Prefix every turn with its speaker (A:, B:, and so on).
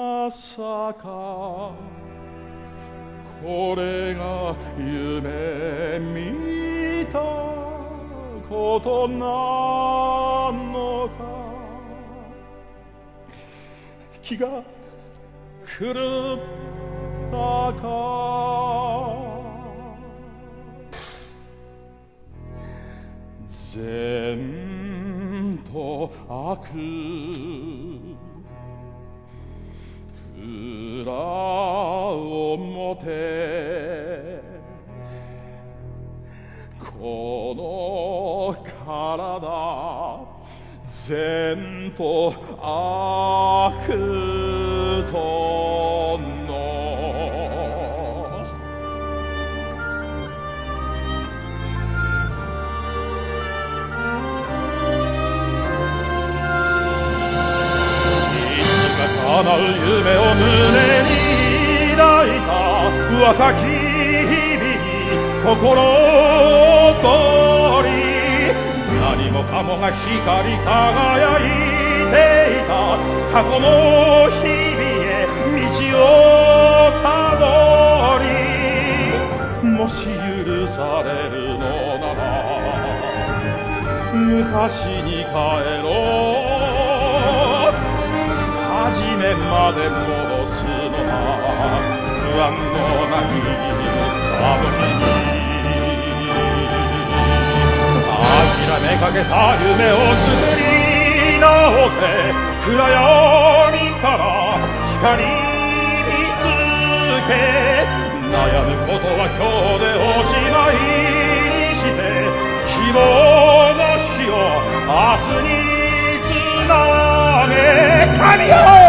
A: まさか。これが夢見たことなのか。気が狂ったか。善と悪。この体善と悪との。いつか叶う夢を胸に抱いた若き日々に心躍もが光り輝いていた。過去の日々へ道をたどりもし許されるのなら昔に帰ろう。初めまで戻すのは不安のない歌かけた夢を作り直せ。暗闇から光見つけ悩むことは今日でおしまいにして希望の日を明日につなげ。神よ